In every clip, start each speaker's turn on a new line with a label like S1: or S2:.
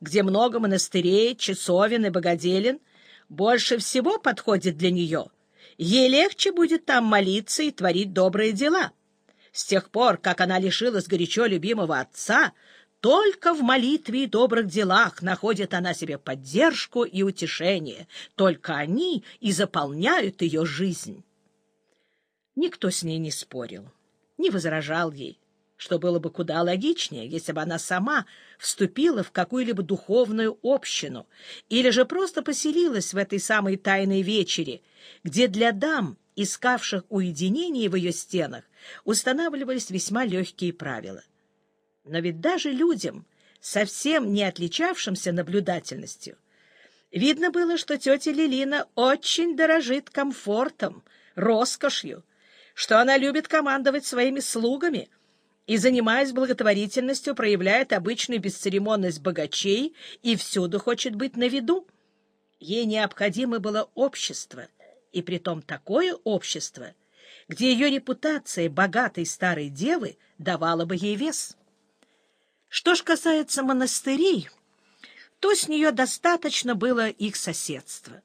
S1: где много монастырей, часовен и богоделин, больше всего подходит для нее. Ей легче будет там молиться и творить добрые дела. С тех пор, как она лишилась горячо любимого отца, только в молитве и добрых делах находит она себе поддержку и утешение. Только они и заполняют ее жизнь. Никто с ней не спорил, не возражал ей, что было бы куда логичнее, если бы она сама вступила в какую-либо духовную общину или же просто поселилась в этой самой тайной вечере, где для дам, искавших уединение в ее стенах, устанавливались весьма легкие правила. Но ведь даже людям, совсем не отличавшимся наблюдательностью, видно было, что тетя Лилина очень дорожит комфортом, роскошью, что она любит командовать своими слугами и, занимаясь благотворительностью, проявляет обычную бесцеремонность богачей и всюду хочет быть на виду. Ей необходимо было общество, и притом такое общество, где ее репутация богатой старой девы давала бы ей вес. Что ж касается монастырей, то с нее достаточно было их соседства.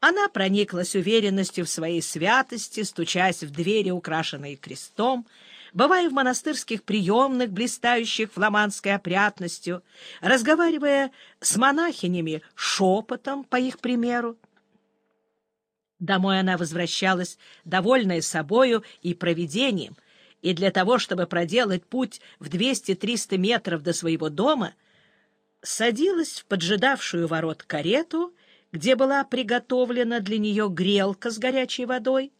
S1: Она прониклась уверенностью в своей святости, стучась в двери, украшенные крестом, бывая в монастырских приемных, блистающих фламандской опрятностью, разговаривая с монахинями шепотом, по их примеру. Домой она возвращалась, довольная собою и провидением, и для того, чтобы проделать путь в 200-300 метров до своего дома, садилась в поджидавшую ворот карету, где была приготовлена для нее грелка с горячей водой,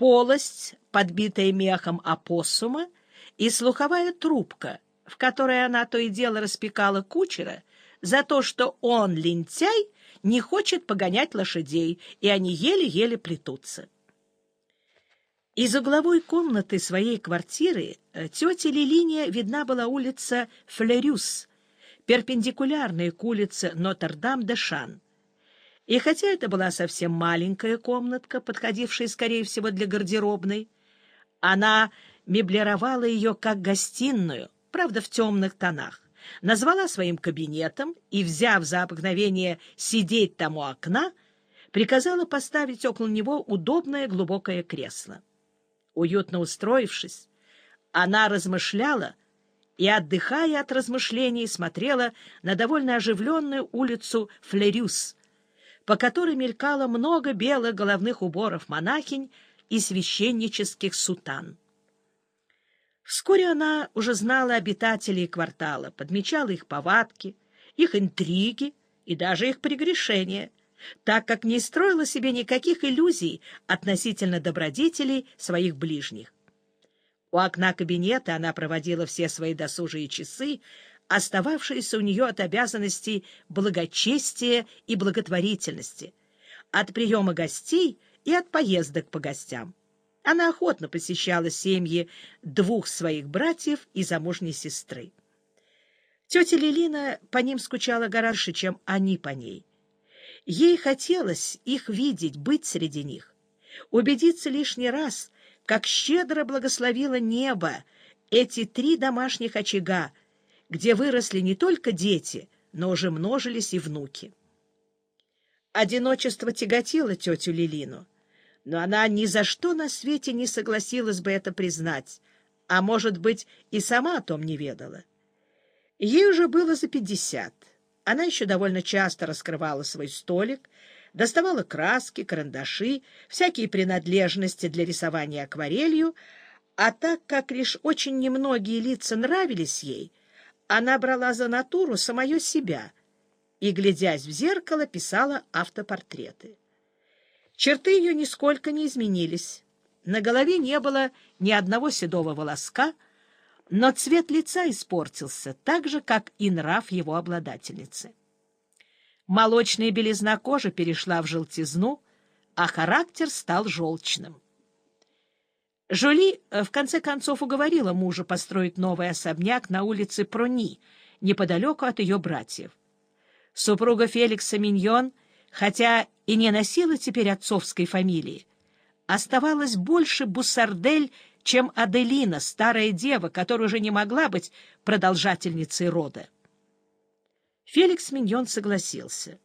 S1: полость, подбитая мехом опоссума, и слуховая трубка, в которой она то и дело распекала кучера за то, что он, лентяй, не хочет погонять лошадей, и они еле-еле плетутся. Из угловой комнаты своей квартиры э, тете Лилине видна была улица Флерюс, перпендикулярная к улице Нотр-Дам-де-Шан. И хотя это была совсем маленькая комнатка, подходившая, скорее всего, для гардеробной, она меблировала ее как гостиную, правда, в темных тонах, назвала своим кабинетом и, взяв за обыкновение сидеть там у окна, приказала поставить около него удобное глубокое кресло. Уютно устроившись, она размышляла и, отдыхая от размышлений, смотрела на довольно оживленную улицу Флерюс, по которой мелькало много белых головных уборов монахинь и священнических сутан. Вскоре она уже знала обитателей квартала, подмечала их повадки, их интриги и даже их прегрешения, так как не строила себе никаких иллюзий относительно добродетелей своих ближних. У окна кабинета она проводила все свои досужие часы, остававшиеся у нее от обязанностей благочестия и благотворительности, от приема гостей и от поездок по гостям. Она охотно посещала семьи двух своих братьев и замужней сестры. Тетя Лилина по ним скучала гораздо, чем они по ней. Ей хотелось их видеть, быть среди них, убедиться лишний раз, как щедро благословило небо эти три домашних очага, где выросли не только дети, но уже множились и внуки. Одиночество тяготило тетю Лилину, но она ни за что на свете не согласилась бы это признать, а, может быть, и сама о том не ведала. Ей уже было за пятьдесят. Она еще довольно часто раскрывала свой столик, доставала краски, карандаши, всякие принадлежности для рисования акварелью, а так как лишь очень немногие лица нравились ей, она брала за натуру самое себя и, глядясь в зеркало, писала автопортреты. Черты ее нисколько не изменились. На голове не было ни одного седого волоска, но цвет лица испортился, так же, как и нрав его обладательницы. Молочная белизна кожи перешла в желтизну, а характер стал желчным. Жоли э, в конце концов уговорила мужа построить новый особняк на улице Прони, неподалеку от ее братьев. Супруга Феликса Миньон, хотя и не носила теперь отцовской фамилии, оставалась больше Буссардель, чем Аделина, старая дева, которая уже не могла быть продолжательницей рода. Феликс Миньон согласился.